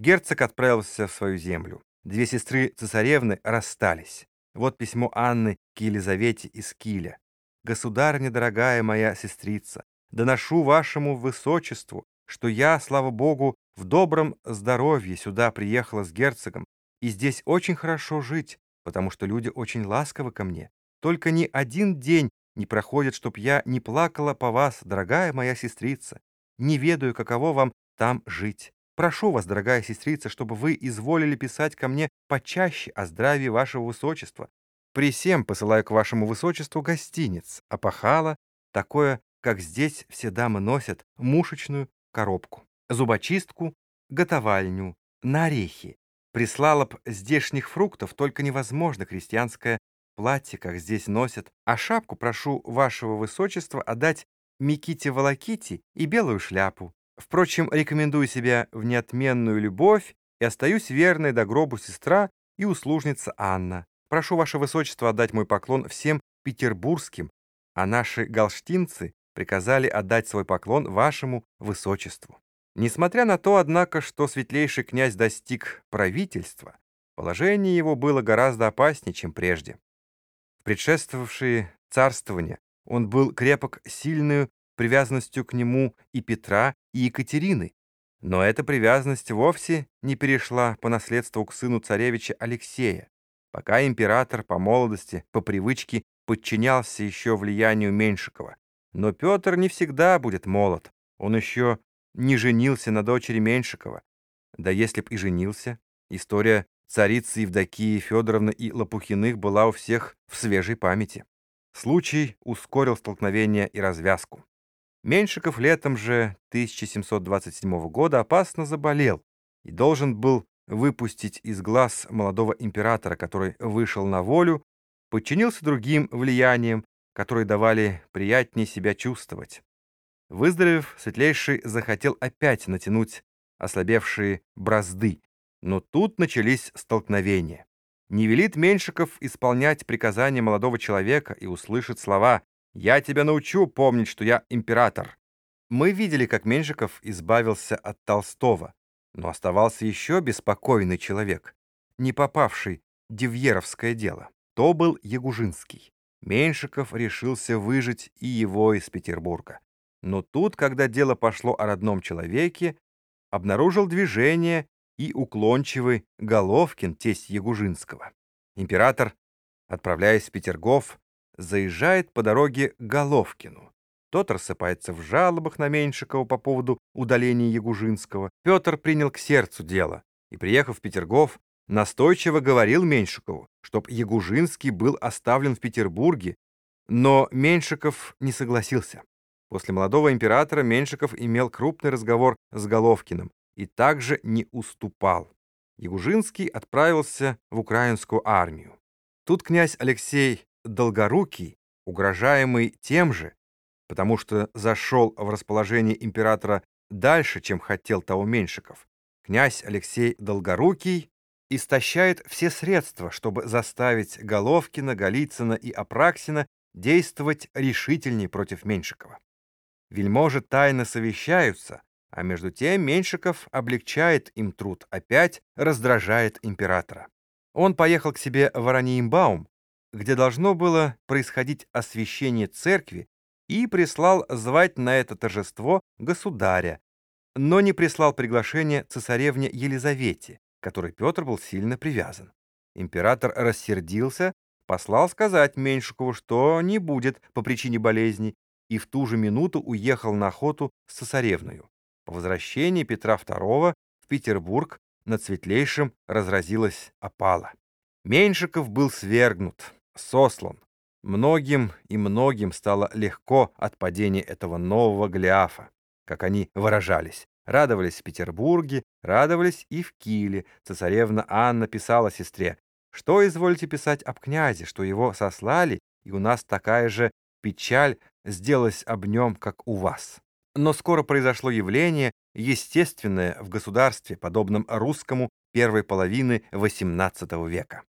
Герцог отправился в свою землю. Две сестры цесаревны расстались. Вот письмо Анны к Елизавете из Киля. «Государыня, дорогая моя сестрица, доношу вашему высочеству, что я, слава богу, в добром здоровье сюда приехала с герцогом, и здесь очень хорошо жить, потому что люди очень ласковы ко мне. Только ни один день не проходит, чтоб я не плакала по вас, дорогая моя сестрица. Не ведаю, каково вам там жить. Прошу вас, дорогая сестрица, чтобы вы изволили писать ко мне почаще о здравии вашего высочества. При всем посылаю к вашему высочеству гостиниц, опахала, такое, как здесь все дамы носят, мушечную коробку, зубочистку, готовальню, на орехи. Прислала б здешних фруктов, только невозможно крестьянское платье, как здесь носят, а шапку прошу вашего высочества отдать Миките Волоките и белую шляпу. Впрочем, рекомендую себя в неотменную любовь и остаюсь верной до гробу сестра и услужница Анна. Прошу ваше высочество отдать мой поклон всем петербургским, а наши галштинцы приказали отдать свой поклон вашему высочеству. Несмотря на то, однако, что светлейший князь достиг правительства, положение его было гораздо опаснее, чем прежде. В предшествовавшие царствования он был крепок сильную привязанностью к нему и Петра, и Екатерины. Но эта привязанность вовсе не перешла по наследству к сыну царевича Алексея, пока император по молодости, по привычке, подчинялся еще влиянию Меньшикова. Но Петр не всегда будет молод. Он еще не женился на дочери Меньшикова. Да если б и женился, история царицы Евдокии Федоровны и Лопухиных была у всех в свежей памяти. Случай ускорил столкновение и развязку. Меньшиков летом же 1727 года опасно заболел и должен был выпустить из глаз молодого императора, который вышел на волю, подчинился другим влияниям, которые давали приятнее себя чувствовать. Выздоровев, Светлейший захотел опять натянуть ослабевшие бразды, но тут начались столкновения. Не велит Меньшиков исполнять приказания молодого человека и услышит слова я тебя научу помнить, что я император. Мы видели, как Меньшиков избавился от Толстого, но оставался еще беспокойный человек, не попавший в Девьеровское дело. То был Ягужинский. Меньшиков решился выжить и его из Петербурга. Но тут, когда дело пошло о родном человеке, обнаружил движение и уклончивый Головкин, тесть Ягужинского. Император, отправляясь в Петергоф, заезжает по дороге Головкину. Тот рассыпается в жалобах на Меньшикова по поводу удаления Ягужинского. Петр принял к сердцу дело и, приехав в Петергоф, настойчиво говорил Меньшикову, чтоб Ягужинский был оставлен в Петербурге, но Меньшиков не согласился. После молодого императора Меньшиков имел крупный разговор с Головкиным и также не уступал. Ягужинский отправился в украинскую армию. Тут князь Алексей Долгорукий, угрожаемый тем же, потому что зашел в расположение императора дальше, чем хотел того Меньшиков, князь Алексей Долгорукий истощает все средства, чтобы заставить Головкина, Голицына и Апраксина действовать решительнее против Меньшикова. Вельможи тайно совещаются, а между тем Меньшиков облегчает им труд, опять раздражает императора. Он поехал к себе в Ворониембаум, где должно было происходить освящение церкви, и прислал звать на это торжество государя, но не прислал приглашение цесаревне Елизавете, которой Петр был сильно привязан. Император рассердился, послал сказать Меньшикову, что не будет по причине болезни, и в ту же минуту уехал на охоту с цесаревною. По возвращении Петра II в Петербург над Светлейшим разразилась опала. Меньшиков был свергнут сослан. Многим и многим стало легко от падения этого нового Голиафа, как они выражались. Радовались в Петербурге, радовались и в Киле. Цесаревна Анна писала сестре, «Что изволите писать об князе, что его сослали, и у нас такая же печаль сделалась об нем, как у вас». Но скоро произошло явление, естественное в государстве, подобном русскому первой половины XVIII века.